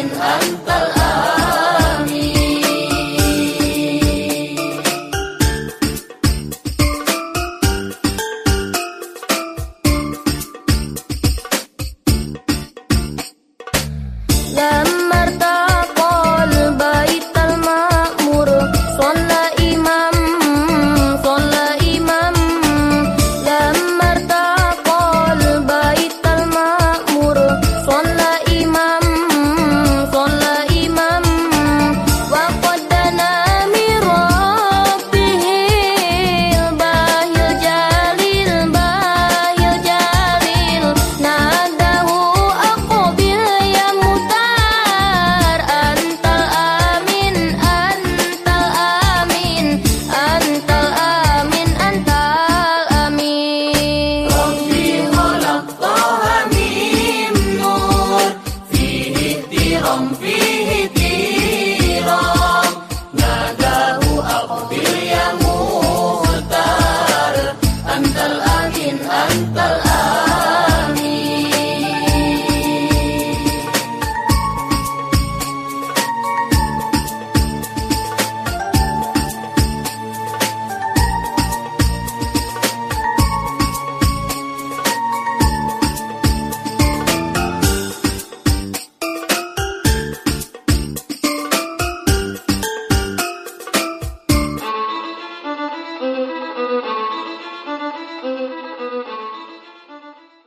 in al-Qur'an canta